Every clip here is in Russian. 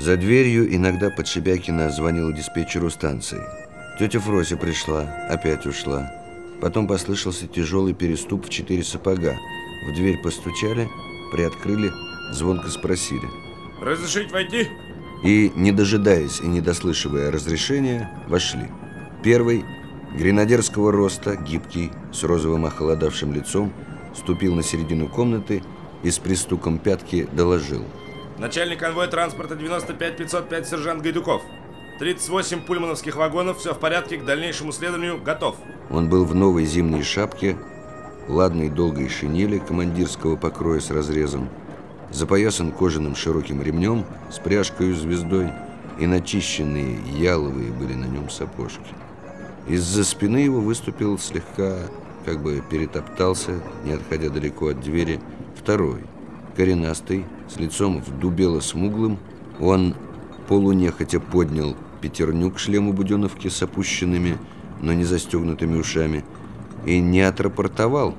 За дверью иногда Подшибякина звонила диспетчеру станции. Тетя Фрося пришла, опять ушла. Потом послышался тяжелый переступ в четыре сапога. В дверь постучали, приоткрыли, звонко спросили. «Разрешить войти?» И, не дожидаясь и не дослышивая разрешения, вошли. Первый, гренадерского роста, гибкий, с розовым охолодавшим лицом, ступил на середину комнаты и с пристуком пятки доложил. Начальник конвоя транспорта 95505 сержант Гайдуков. 38 пульмановских вагонов, все в порядке, к дальнейшему следованию готов. Он был в новой зимней шапке, ладной долгой шинели командирского покроя с разрезом, запоясан кожаным широким ремнем с пряжкой звездой, и начищенные яловые были на нем сапожки. Из-за спины его выступил слегка, как бы перетоптался, не отходя далеко от двери, второй, коренастый, с лицом вдубело-смуглым. Он полунехотя поднял пятерню к шлему Буденовки с опущенными, но не застегнутыми ушами и не отрапортовал,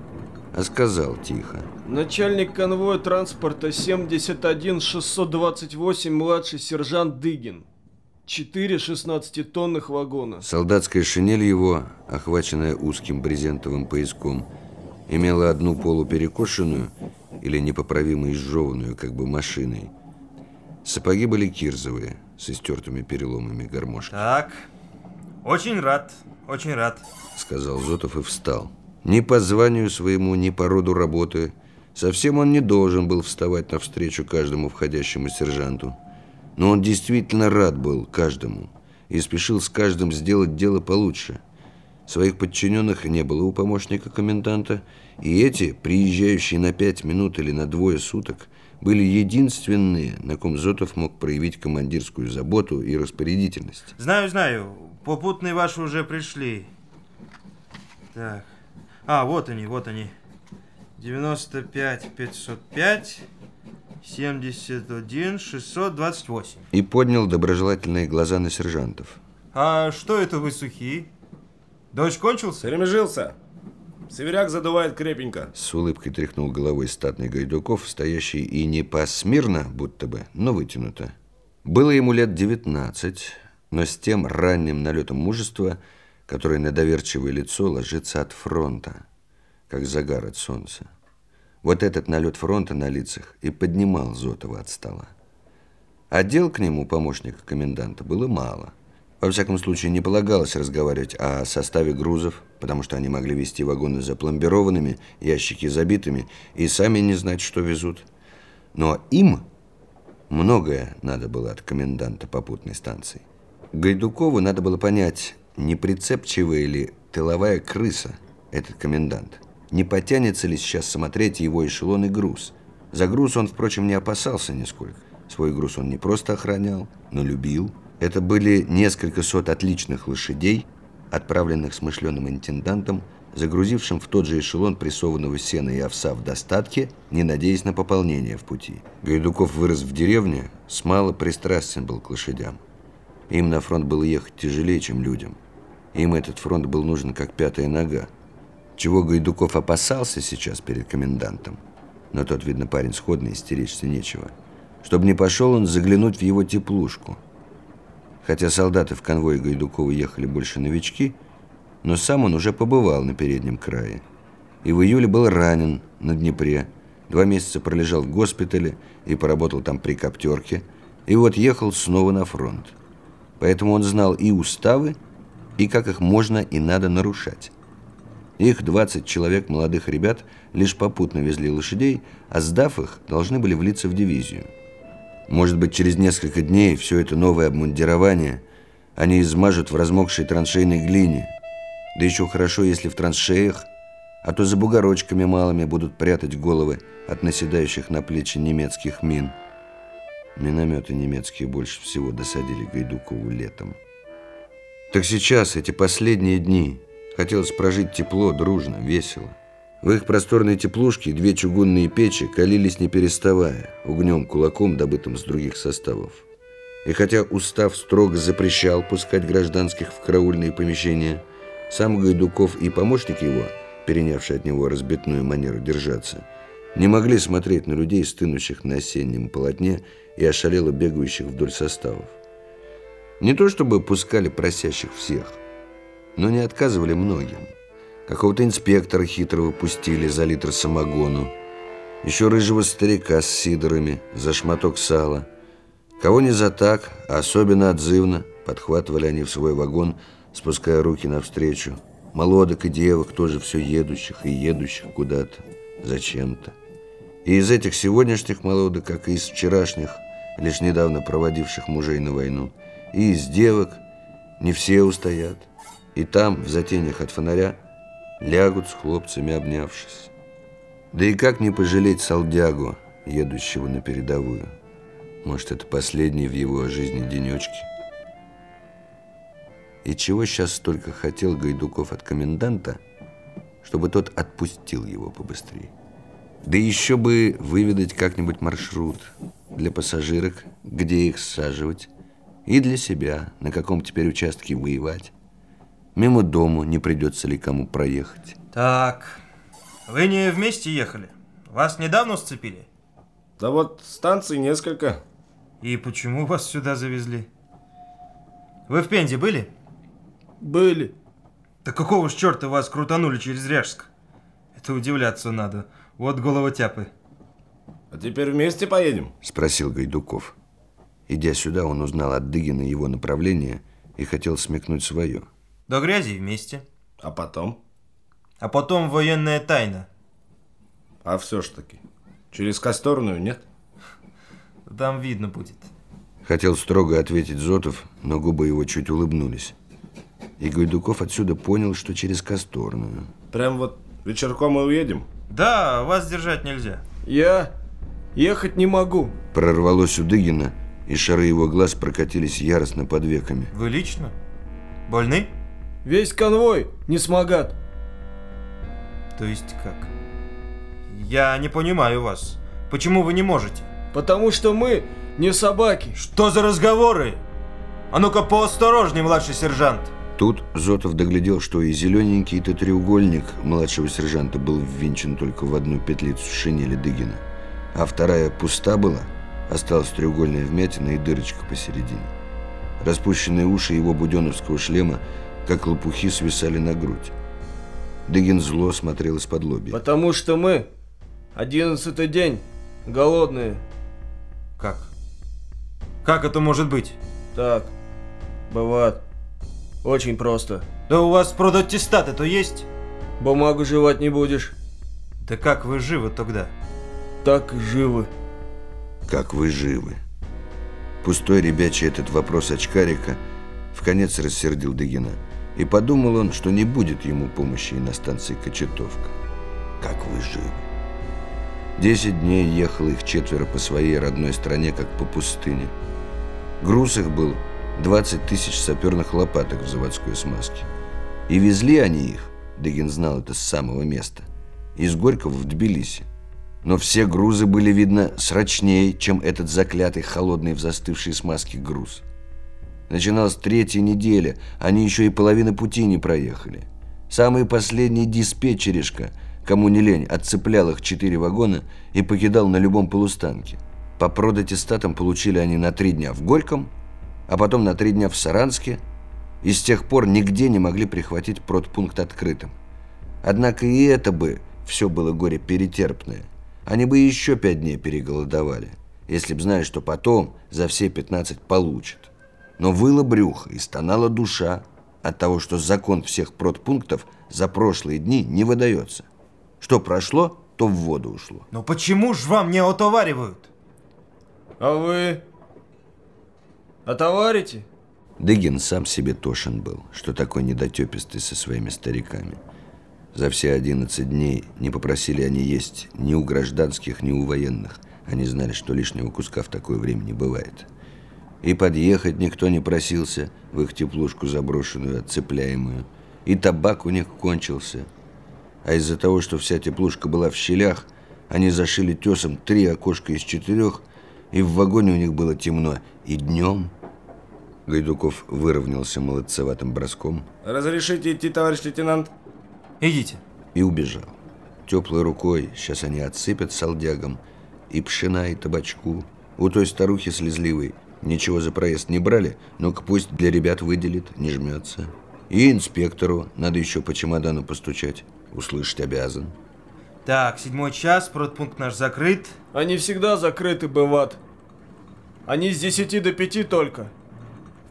а сказал тихо. Начальник конвоя транспорта 71628, младший сержант Дыгин. Четыре 16-тонных вагона. Солдатская шинель его, охваченная узким брезентовым пояском, имела одну полуперекошенную или непоправимо изжеванную, как бы машиной. Сапоги были кирзовые, с истертыми переломами гармошки. Так, очень рад, очень рад, сказал Зотов и встал. Ни по званию своему, ни по роду работы. Совсем он не должен был вставать навстречу каждому входящему сержанту. Но он действительно рад был каждому и спешил с каждым сделать дело получше. Своих подчиненных не было у помощника коменданта, и эти, приезжающие на пять минут или на двое суток, были единственные, на ком Зотов мог проявить командирскую заботу и распорядительность. Знаю, знаю. Попутные ваши уже пришли. Так. А, вот они, вот они. 95 505 71 628. И поднял доброжелательные глаза на сержантов. А что это вы сухие? Дождь кончился? Перемежился. Северяк задувает крепенько. С улыбкой тряхнул головой статный Гайдуков, стоящий и не посмирно, будто бы, но вытянуто. Было ему лет 19, но с тем ранним налетом мужества, который на доверчивое лицо ложится от фронта, как загар от солнца. Вот этот налет фронта на лицах и поднимал Зотова от стола. А дел к нему помощника коменданта было мало – во всяком случае, не полагалось разговаривать о составе грузов, потому что они могли вести вагоны запломбированными, ящики забитыми, и сами не знать, что везут. Но им многое надо было от коменданта попутной станции. Гайдукову надо было понять, не прицепчивая ли тыловая крыса этот комендант. Не потянется ли сейчас смотреть его эшелон и груз. За груз он, впрочем, не опасался нисколько. Свой груз он не просто охранял, но любил – это были несколько сот отличных лошадей, отправленных смышленым интендантом, загрузившим в тот же эшелон прессованного сена и овса в достатке, не надеясь на пополнение в пути. Гайдуков вырос в деревне, смало пристрастен был к лошадям. Им на фронт было ехать тяжелее, чем людям. Им этот фронт был нужен как пятая нога. Чего Гайдуков опасался сейчас перед комендантом, но тот, видно, парень сходный, истеричься нечего. Чтобы не пошел он заглянуть в его теплушку – Хотя солдаты в конвое Гайдукова ехали больше новички, но сам он уже побывал на переднем крае. И в июле был ранен на Днепре, два месяца пролежал в госпитале и поработал там при коптерке, и вот ехал снова на фронт. Поэтому он знал и уставы, и как их можно и надо нарушать. Их 20 человек молодых ребят лишь попутно везли лошадей, а сдав их, должны были влиться в дивизию. Может быть, через несколько дней все это новое обмундирование они измажут в размокшей траншейной глине. Да еще хорошо, если в траншеях, а то за бугорочками малыми будут прятать головы от наседающих на плечи немецких мин. Минометы немецкие больше всего досадили Гайдукову летом. Так сейчас, эти последние дни, хотелось прожить тепло, дружно, весело. В их просторной теплушке две чугунные печи калились не переставая, угнем, кулаком, добытым с других составов. И хотя устав строго запрещал пускать гражданских в караульные помещения, сам Гайдуков и помощник его, перенявший от него разбитную манеру держаться, не могли смотреть на людей, стынущих на осеннем полотне и ошалело бегающих вдоль составов. Не то чтобы пускали просящих всех, но не отказывали многим. Какого-то инспектора хитрого пустили за литр самогону, еще рыжего старика с сидорами за шматок сала. Кого не за так, а особенно отзывно, подхватывали они в свой вагон, спуская руки навстречу. Молодок и девок, тоже все едущих и едущих куда-то, зачем-то. И из этих сегодняшних молодок, как и из вчерашних, лишь недавно проводивших мужей на войну, и из девок не все устоят. И там, в затенях от фонаря, лягут с хлопцами, обнявшись. Да и как не пожалеть солдягу, едущего на передовую? Может, это последний в его жизни денечки? И чего сейчас столько хотел Гайдуков от коменданта, чтобы тот отпустил его побыстрее? Да еще бы выведать как-нибудь маршрут для пассажирок, где их саживать, и для себя, на каком теперь участке воевать. Мимо дому не придется ли кому проехать. Так, вы не вместе ехали? Вас недавно сцепили? Да вот станций несколько. И почему вас сюда завезли? Вы в Пензе были? Были. Да какого ж черта вас крутанули через Ряжск? Это удивляться надо. Вот головотяпы. А теперь вместе поедем? Спросил Гайдуков. Идя сюда, он узнал от Дыгина его направление и хотел смекнуть свое. До грязи вместе. А потом? А потом военная тайна. А все ж таки. Через Косторную нет? Там видно будет. Хотел строго ответить Зотов, но губы его чуть улыбнулись. И Гайдуков отсюда понял, что через Косторную. Прям вот вечерком мы уедем? Да, вас держать нельзя. Я ехать не могу. Прорвалось у Дыгина, и шары его глаз прокатились яростно под веками. Вы лично? Больны? Весь конвой не смогат. То есть как? Я не понимаю вас. Почему вы не можете? Потому что мы не собаки. Что за разговоры? А ну-ка поосторожней, младший сержант. Тут Зотов доглядел, что и зелененький-то треугольник младшего сержанта был ввинчен только в одну петлицу шинели Дыгина, а вторая пуста была, осталась треугольная вмятина и дырочка посередине. Распущенные уши его буденовского шлема, как лопухи, свисали на грудь. Дыгин зло смотрел из-под лоби. Потому что мы одиннадцатый день голодные. Как? Как это может быть? Так, бывает. Очень просто. Да у вас продаттестаты то есть? Бумагу жевать не будешь. Да как вы живы тогда? Так живы. Как вы живы? Пустой ребячий этот вопрос очкарика в конец рассердил Дыгина. И подумал он, что не будет ему помощи на станции Кочетовка. Как вы живы? Десять дней ехало их четверо по своей родной стране, как по пустыне. Груз их был 20 тысяч саперных лопаток в заводской смазке. И везли они их, Дыгин знал это с самого места, из Горького в Тбилиси. Но все грузы были, видно, срочнее, чем этот заклятый холодный в застывшей смазке груз. Начиналась третья неделя, они еще и половины пути не проехали. Самый последний диспетчеришка, кому не лень, отцеплял их четыре вагона и покидал на любом полустанке. По продатистатам получили они на три дня в Горьком, а потом на три дня в Саранске, и с тех пор нигде не могли прихватить продпункт открытым. Однако и это бы все было горе перетерпное. Они бы еще пять дней переголодовали, если б знали, что потом за все 15 получат. Но выла брюхо и стонала душа от того, что закон всех продпунктов за прошлые дни не выдается. Что прошло, то в воду ушло. Но почему ж вам не отоваривают? А вы отоварите? Дыгин сам себе тошен был, что такой недотепистый со своими стариками. За все 11 дней не попросили они есть ни у гражданских, ни у военных. Они знали, что лишнего куска в такое время не бывает. И подъехать никто не просился в их теплушку заброшенную, отцепляемую. И табак у них кончился. А из-за того, что вся теплушка была в щелях, они зашили тесом три окошка из четырех, и в вагоне у них было темно и днем. Гайдуков выровнялся молодцеватым броском Разрешите идти, товарищ лейтенант? Идите. и убежал. теплой рукой. Сейчас они отсыпят солдягам и пшена, и табачку. У той старухи слезливой ничего за проезд не брали, но-ка пусть для ребят выделит, не жмется. И инспектору надо еще по чемодану постучать. Услышать обязан. Так, седьмой час, продпункт наш закрыт. Они всегда закрыты бывают. Они с 10 до 5 только.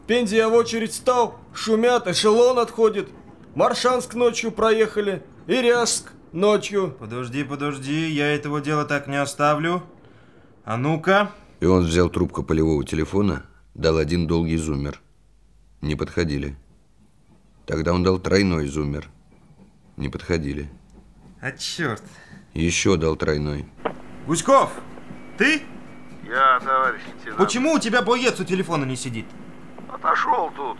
В Пензе я в очередь стал, шумят, эшелон отходит. Маршанск ночью проехали, и Ряжск ночью. Подожди, подожди, я этого дела так не оставлю. А ну-ка. И он взял трубку полевого телефона, дал один долгий зуммер. Не подходили. Тогда он дал тройной зуммер. Не подходили. А черт. Еще дал тройной. Гуськов, ты? Я, товарищ лейтенант. Почему у тебя боец у телефона не сидит? Отошел тут.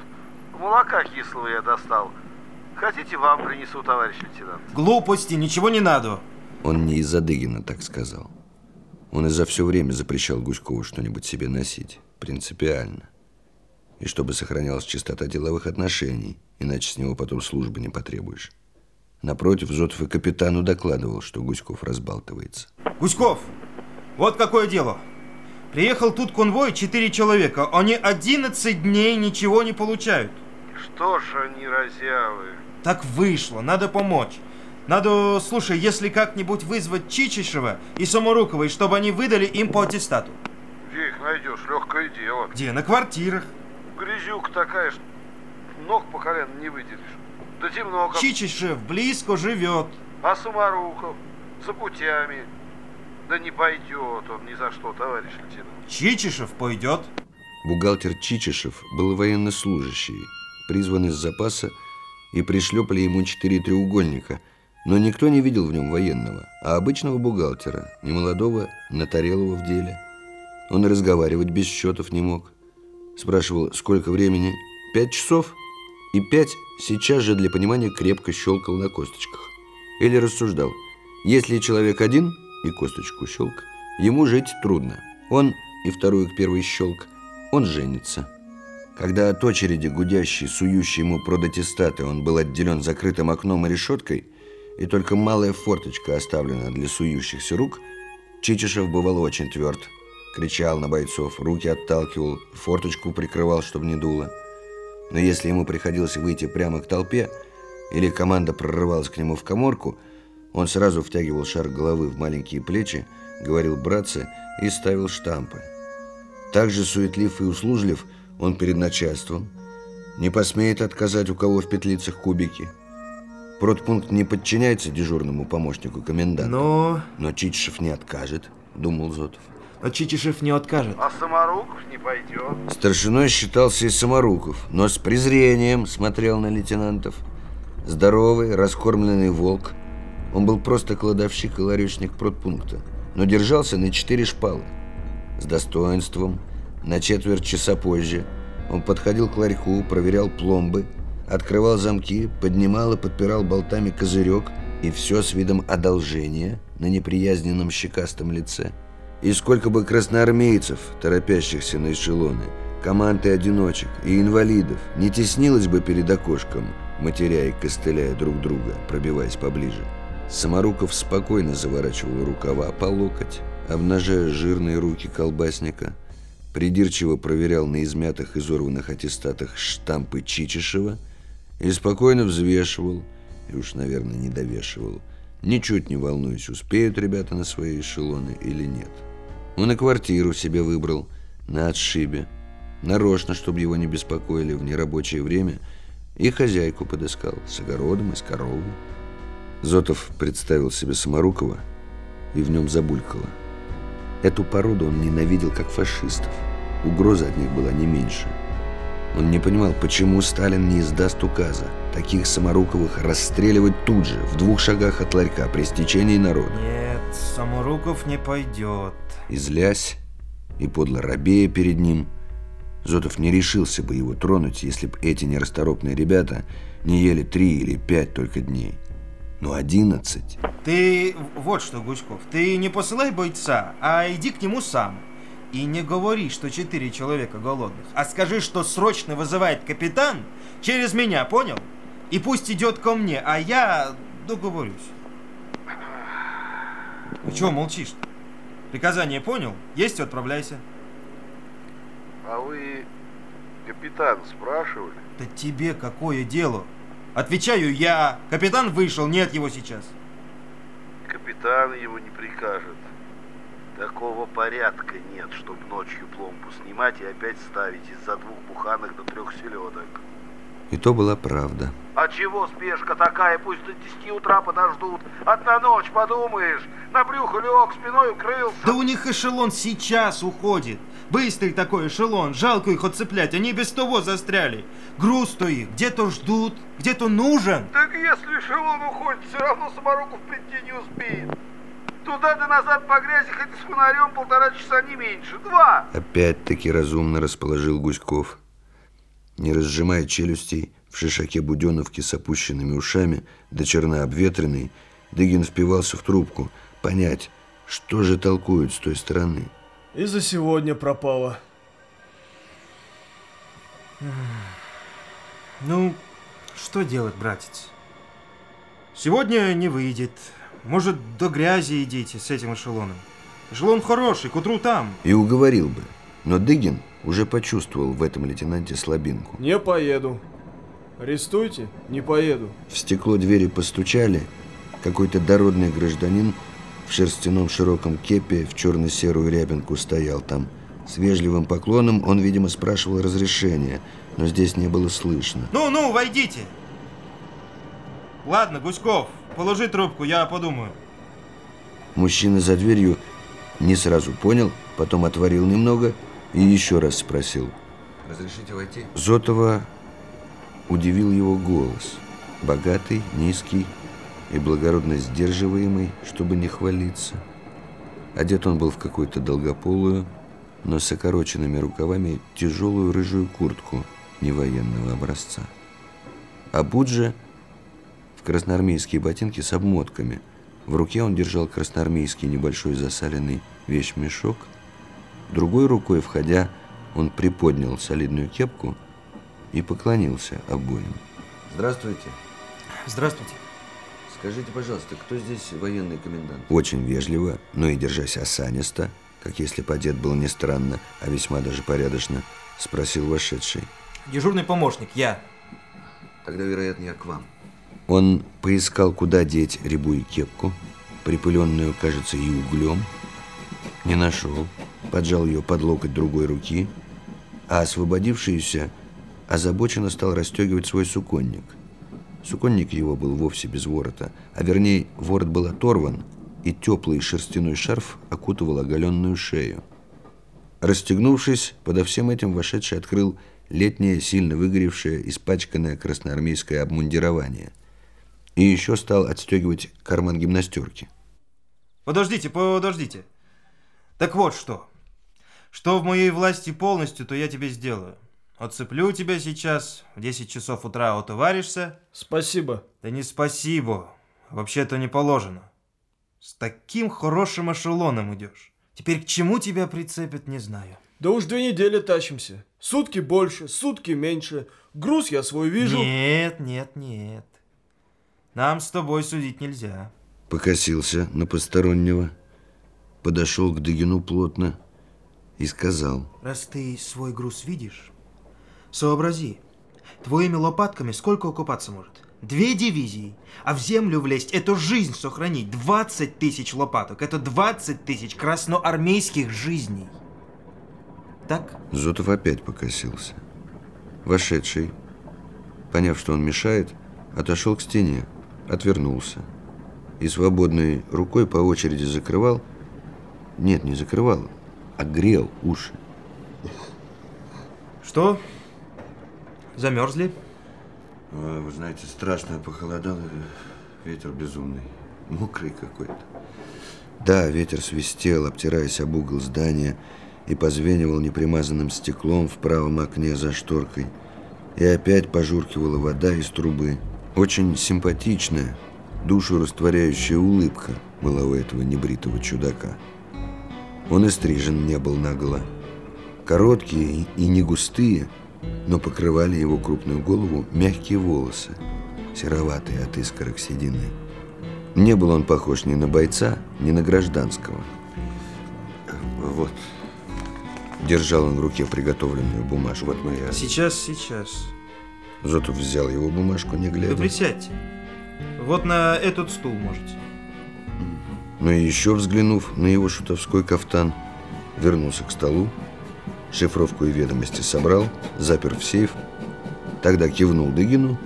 Молока кислого я достал. Хотите, вам принесу, товарищ лейтенант? Глупости, ничего не надо. Он не из-за Дыгина так сказал. Он и за все время запрещал Гуськову что-нибудь себе носить. Принципиально. И чтобы сохранялась чистота деловых отношений, иначе с него потом службы не потребуешь. Напротив, Зотов и капитану докладывал, что Гуськов разбалтывается. Гуськов, вот какое дело. Приехал тут конвой, четыре человека. Они 11 дней ничего не получают. Что ж они разявы? Так вышло, надо помочь. Надо, слушай, если как-нибудь вызвать Чичишева и Саморуковой, чтобы они выдали им по аттестату. Где их найдешь? Легкое дело. Где? На квартирах. Грязюка такая, что ног по колено не выдержишь. Да темно как. Чичишев близко живет. А Самарухов? За путями. Да не пойдет он ни за что, товарищ лейтенант. Чичишев пойдет. Бухгалтер Чичишев был военнослужащий, призван из запаса, и пришлепали ему четыре треугольника, но никто не видел в нем военного, а обычного бухгалтера, немолодого, натарелого в деле. Он разговаривать без счетов не мог. Спрашивал, сколько времени? Пять часов? И пять сейчас же для понимания крепко щелкал на косточках. Или рассуждал, если человек один и косточку щелк, ему жить трудно. Он и вторую к первой щелк, он женится. Когда от очереди, гудящей, сующей ему продаттестаты, он был отделен закрытым окном и решеткой, и только малая форточка оставлена для сующихся рук, Чичишев бывал очень тверд. Кричал на бойцов, руки отталкивал, форточку прикрывал, чтобы не дуло. Но если ему приходилось выйти прямо к толпе, или команда прорывалась к нему в коморку, он сразу втягивал шар головы в маленькие плечи, говорил «братцы» и ставил штампы. Также суетлив и услужлив он перед начальством, не посмеет отказать у кого в петлицах кубики. Продпункт не подчиняется дежурному помощнику коменданта. Но... Но Чичишев не откажет, думал Зотов. Но Чичишев не откажет. А Самаруков не пойдет. Старшиной считался и Самаруков, но с презрением смотрел на лейтенантов. Здоровый, раскормленный волк. Он был просто кладовщик и ларечник продпункта, но держался на четыре шпалы. С достоинством, на четверть часа позже, он подходил к ларьку, проверял пломбы, открывал замки, поднимал и подпирал болтами козырек, и все с видом одолжения на неприязненном щекастом лице. И сколько бы красноармейцев, торопящихся на эшелоны, команд и одиночек, и инвалидов, не теснилось бы перед окошком, матеря и костыляя друг друга, пробиваясь поближе. Саморуков спокойно заворачивал рукава по локоть, обнажая жирные руки колбасника, придирчиво проверял на измятых изорванных аттестатах штампы Чичишева и спокойно взвешивал, и уж, наверное, не довешивал, ничуть не волнуясь, успеют ребята на свои эшелоны или нет. Он и квартиру себе выбрал на отшибе, нарочно, чтобы его не беспокоили в нерабочее время, и хозяйку подыскал с огородом и с коровой. Зотов представил себе Самарукова, и в нем забулькало. Эту породу он ненавидел как фашистов. Угроза от них была не меньше. Он не понимал, почему Сталин не издаст указа. Таких Самаруковых расстреливать тут же, в двух шагах от ларька, при стечении народа. Нет, Саморуков не пойдет. И злясь, и подло робея перед ним, Зотов не решился бы его тронуть, если бы эти нерасторопные ребята не ели три или пять только дней. Но одиннадцать... Ты вот что, Гуськов, ты не посылай бойца, а иди к нему сам. И не говори, что четыре человека голодных, а скажи, что срочно вызывает капитан через меня, понял? И пусть идет ко мне, а я договорюсь. Ну чего молчишь? Приказание понял? Есть, отправляйся. А вы капитан спрашивали? Да тебе какое дело? Отвечаю я. Капитан вышел, нет его сейчас. Капитан его не прикажет. Такого порядка нет, чтоб ночью пломбу снимать и опять ставить из-за двух буханок до трех селедок. И то была правда. А чего спешка такая? Пусть до 10 утра подождут. Одна ночь, подумаешь. На брюхо лег, спиной укрылся. Да у них эшелон сейчас уходит. Быстрый такой эшелон, жалко их отцеплять, они без того застряли. Груз-то их где-то ждут, где-то нужен. Так если эшелон уходит, все равно саморуков прийти не успеет. Туда да назад по грязи хоть и с фонарем полтора часа не меньше. Два. Опять-таки разумно расположил Гуськов. Не разжимая челюстей, в шишаке Буденовки с опущенными ушами, до черна обветренный, Дыгин впивался в трубку, понять, что же толкуют с той стороны. И за сегодня пропало. Ну, что делать, братец? Сегодня не выйдет. Может, до грязи идите с этим эшелоном. Эшелон хороший, к утру там. И уговорил бы. Но Дыгин уже почувствовал в этом лейтенанте слабинку. Не поеду. Арестуйте, не поеду. В стекло двери постучали. Какой-то дородный гражданин в шерстяном широком кепе в черно-серую рябинку стоял там. С вежливым поклоном он, видимо, спрашивал разрешения, но здесь не было слышно. Ну-ну, войдите. Ладно, Гуськов, положи трубку, я подумаю. Мужчина за дверью не сразу понял, потом отворил немного и еще раз спросил. Разрешите войти? Зотова удивил его голос. Богатый, низкий и благородно сдерживаемый, чтобы не хвалиться. Одет он был в какую-то долгополую, но с окороченными рукавами тяжелую рыжую куртку невоенного образца. А Буджа красноармейские ботинки с обмотками. В руке он держал красноармейский небольшой засаленный вещмешок. Другой рукой, входя, он приподнял солидную кепку и поклонился обоим. Здравствуйте. Здравствуйте. Скажите, пожалуйста, кто здесь военный комендант? Очень вежливо, но и держась осанисто, как если бы одет был не странно, а весьма даже порядочно, спросил вошедший. Дежурный помощник, я. Тогда, вероятно, я к вам. Он поискал, куда деть рябую кепку, припыленную, кажется, и углем. Не нашел. Поджал ее под локоть другой руки, а освободившийся озабоченно стал расстегивать свой суконник. Суконник его был вовсе без ворота, а вернее, ворот был оторван, и теплый шерстяной шарф окутывал оголенную шею. Расстегнувшись, подо всем этим вошедший открыл летнее, сильно выгоревшее, испачканное красноармейское обмундирование. И еще стал отстегивать карман гимнастерки. Подождите, подождите. Так вот что. Что в моей власти полностью, то я тебе сделаю. Отцеплю тебя сейчас, в 10 часов утра утоваришься. Спасибо. Да не спасибо. Вообще-то не положено. С таким хорошим эшелоном идешь. Теперь к чему тебя прицепят, не знаю. Да уж две недели тащимся. Сутки больше, сутки меньше. Груз я свой вижу. Нет, нет, нет. Нам с тобой судить нельзя. Покосился на постороннего, подошел к Дыгину плотно и сказал. Раз ты свой груз видишь, сообрази. Твоими лопатками сколько окупаться может? Две дивизии. А в землю влезть – это жизнь сохранить. 20 тысяч лопаток – это 20 тысяч красноармейских жизней. Так? Зотов опять покосился. Вошедший, поняв, что он мешает, отошел к стене, отвернулся и свободной рукой по очереди закрывал, нет, не закрывал, а грел уши. Что? Замерзли? А, Вы знаете, страшно похолодало, ветер безумный, мокрый какой-то. Да, ветер свистел, обтираясь об угол здания, и позвенивал непримазанным стеклом в правом окне за шторкой. И опять пожуркивала вода из трубы. Очень симпатичная, душу растворяющая улыбка была у этого небритого чудака. Он и стрижен не был наголо. Короткие и не густые, но покрывали его крупную голову мягкие волосы, сероватые от искорок седины. Не был он похож ни на бойца, ни на гражданского. Вот. Держал он в руке приготовленную бумажку. Вот моя. Сейчас, сейчас. Зотов взял его бумажку, не Вы глядя. присядьте. Вот на этот стул можете. Но еще взглянув на его шутовской кафтан, вернулся к столу, шифровку и ведомости собрал, запер в сейф, тогда кивнул Дыгину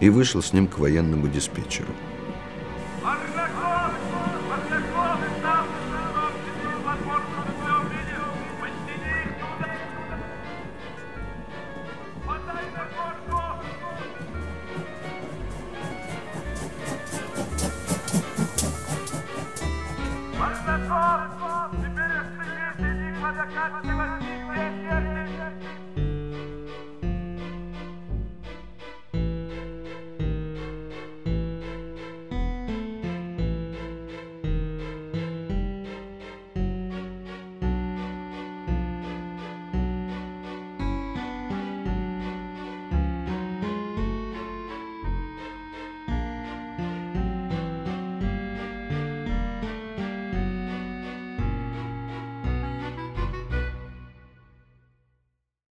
и вышел с ним к военному диспетчеру.